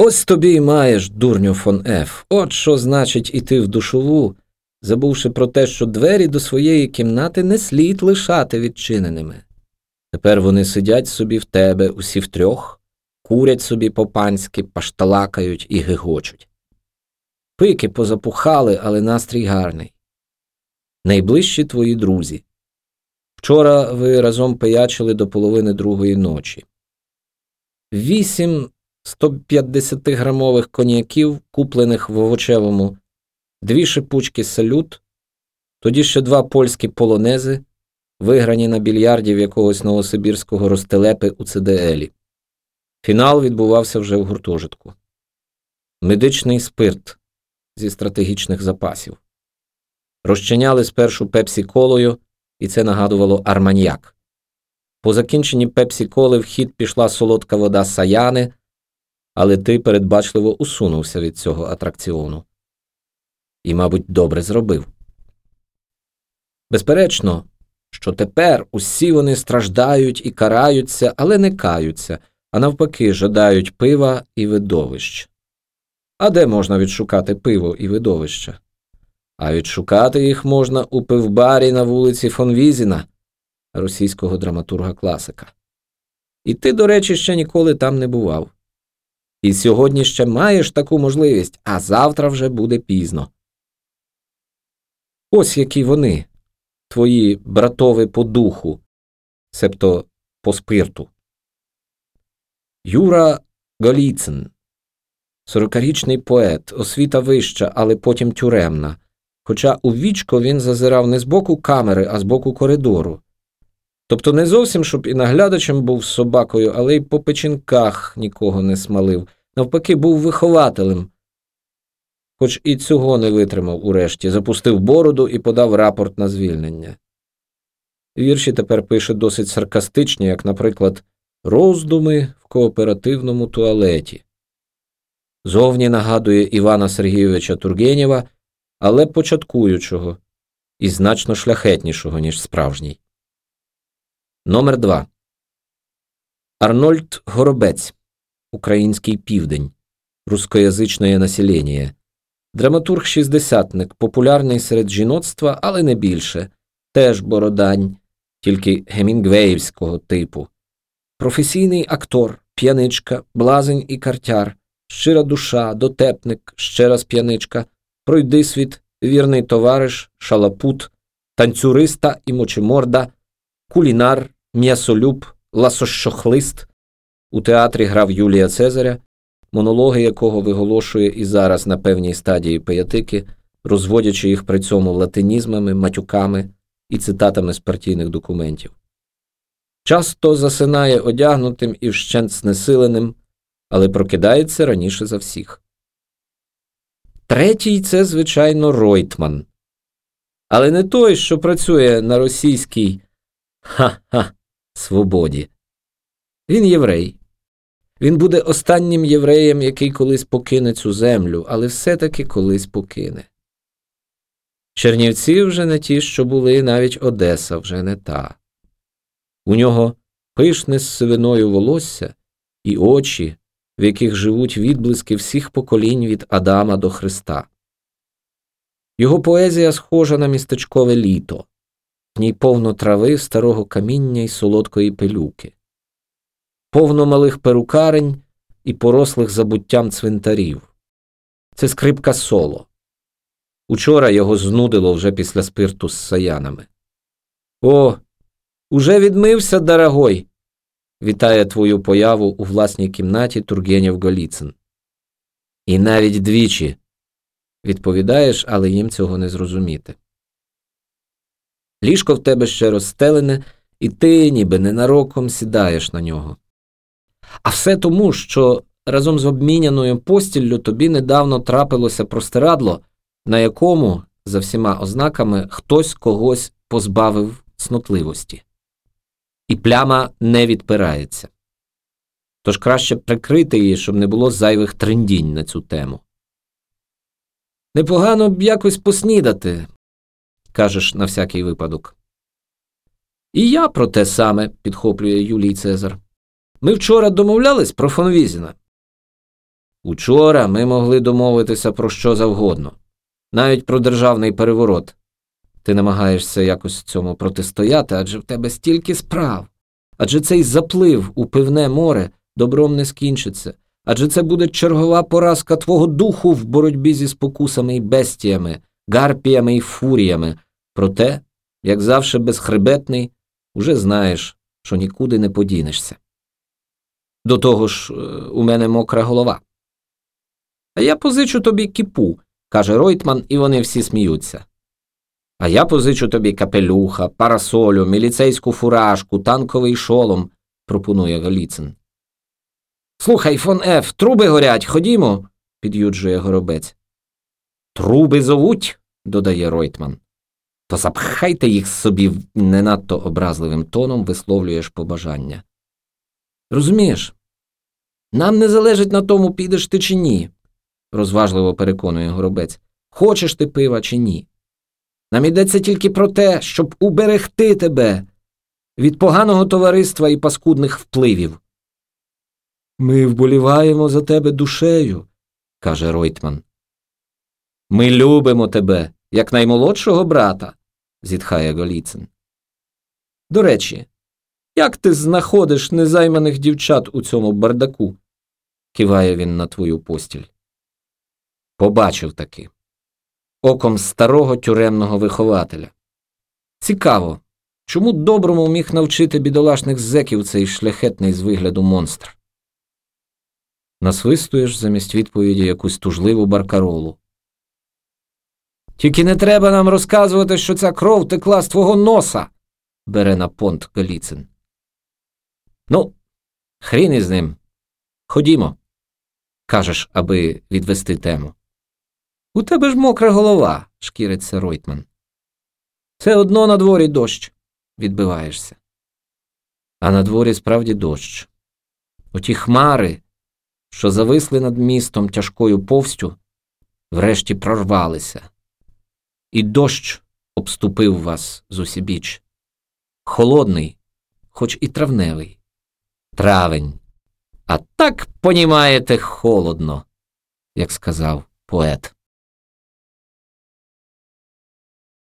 Ось тобі й маєш, дурню фон Еф. От що значить іти в душову, забувши про те, що двері до своєї кімнати не слід лишати відчиненими. Тепер вони сидять собі в тебе, усі втрьох, курять собі по панськи, пашталакають і гигочуть. Пики позапухали, але настрій гарний. Найближчі твої друзі. Вчора ви разом пиячили до половини другої ночі. Вісім 150-грамових коньяків, куплених в овочевому, дві шипучки салют, тоді ще два польські полонези, виграні на більярді в якогось новосибірського розтелепи у ЦДЛі. Фінал відбувався вже в гуртожитку. Медичний спирт зі стратегічних запасів. Розчиняли спершу пепсі колою, і це нагадувало арманьяк. По закінченні пепсі коли в хід пішла солодка вода саяни, але ти передбачливо усунувся від цього атракціону. І, мабуть, добре зробив. Безперечно, що тепер усі вони страждають і караються, але не каються, а навпаки, жадають пива і видовищ. А де можна відшукати пиво і видовища? А відшукати їх можна у пивбарі на вулиці фон Візіна, російського драматурга класика. І ти, до речі, ще ніколи там не бував. І сьогодні ще маєш таку можливість, а завтра вже буде пізно. Ось які вони, твої братови по духу, себто по спирту. Юра Голіцин, сорокарічний поет, освіта вища, але потім тюремна. Хоча у вічко він зазирав не з боку камери, а з боку коридору. Тобто не зовсім, щоб і наглядачем був собакою, але й по печінках нікого не смалив, навпаки, був вихователем. Хоч і цього не витримав урешті, запустив бороду і подав рапорт на звільнення. Вірші тепер пише досить саркастичні, як, наприклад, роздуми в кооперативному туалеті. Зовні нагадує Івана Сергійовича Тургенєва, але початкуючого і значно шляхетнішого, ніж справжній. Номер 2 Арнольд Горобець. Український південь. Рускоязичне населення. Драматург шістдесятник, популярний серед жіноцтва, але не більше, теж бородань, тільки гемінгвеївського типу. Професійний актор, п'яничка, блазень і картяр, щира душа, дотепник, ще раз п'яничка, пройдисвіт, вірний товариш, шалапут, танцюриста і мочеморда, кулінар, м'ясолюб, ласощохлист. У театрі грав Юлія Цезаря, монологи якого виголошує і зараз на певній стадії пиятики, розводячи їх при цьому латинізмами, матюками і цитатами з партійних документів. Часто засинає одягнутим і вщент знесиленим, але прокидається раніше за всіх. Третій це, звичайно, Ройтман. Але не той, що працює на російській ха-ха свободі. Він єврей. Він буде останнім євреєм, який колись покине цю землю, але все-таки колись покине. Чернівці вже не ті, що були, навіть Одеса вже не та. У нього пишне з сивиною волосся і очі, в яких живуть відблиски всіх поколінь від Адама до Христа. Його поезія схожа на містечкове літо, в ній повно трави, старого каміння й солодкої пилюки повно малих перукарень і порослих забуттям цвинтарів. Це скрипка соло. Учора його знудило вже після спирту з саянами. О, уже відмився, дорогой. Вітає твою появу у власній кімнаті Тургенєв Голіцин. І навіть двічі. Відповідаєш, але їм цього не зрозуміти. Ліжко в тебе ще розстелене, і ти, ніби ненароком, сідаєш на нього. А все тому, що разом з обміняною постіллю тобі недавно трапилося простирадло, на якому, за всіма ознаками, хтось когось позбавив цнотливості. І пляма не відпирається. Тож краще прикрити її, щоб не було зайвих трендінь на цю тему. Непогано б якось поснідати, кажеш на всякий випадок. І я про те саме, підхоплює Юлій Цезар. Ми вчора домовлялись про фон Візіна. Учора ми могли домовитися про що завгодно, навіть про державний переворот. Ти намагаєшся якось цьому протистояти, адже в тебе стільки справ. Адже цей заплив у пивне море добром не скінчиться, адже це буде чергова поразка твого духу в боротьбі зі спокусами і бестіями, гарпіями і фуріями. Проте, як завжди безхребетний, уже знаєш, що нікуди не подінешся. До того ж, е, у мене мокра голова. А я позичу тобі кіпу, каже Ройтман, і вони всі сміються. А я позичу тобі капелюха, парасолю, міліцейську фуражку, танковий шолом, пропонує Галіцин. Слухай, фон Еф, труби горять, ходімо, під'юджує горобець. Труби зовуть, додає Ройтман. То запхайте їх собі не надто образливим тоном висловлюєш побажання. Розумієш, нам не залежить на тому, підеш ти чи ні, розважливо переконує горобець. Хочеш ти пива чи ні. Нам йдеться тільки про те, щоб уберегти тебе від поганого товариства і паскудних впливів. Ми вболіваємо за тебе душею, каже Ройтман. Ми любимо тебе, як наймолодшого брата, зітхає Голіцин. До речі, як ти знаходиш незайманих дівчат у цьому бардаку? киває він на твою постіль. Побачив таки оком старого тюремного вихователя. Цікаво, чому доброму міг навчити бідолашних зеків цей шляхетний з вигляду монстр? Насвистуєш замість відповіді якусь тужливу баркаролу. Тільки не треба нам розказувати, що ця кров текла з твого носа, бере на понт Галіцин. Ну, хрін із ним. Ходімо, кажеш, аби відвести тему. У тебе ж мокра голова, шкіриться Ройтман. Все одно на дворі дощ, відбиваєшся. А на дворі справді дощ. Оті хмари, що зависли над містом тяжкою повстю, врешті прорвалися, і дощ обступив вас зусібіч. Холодний, хоч і травневий. Травень. А так понімаєте холодно, як сказав поет.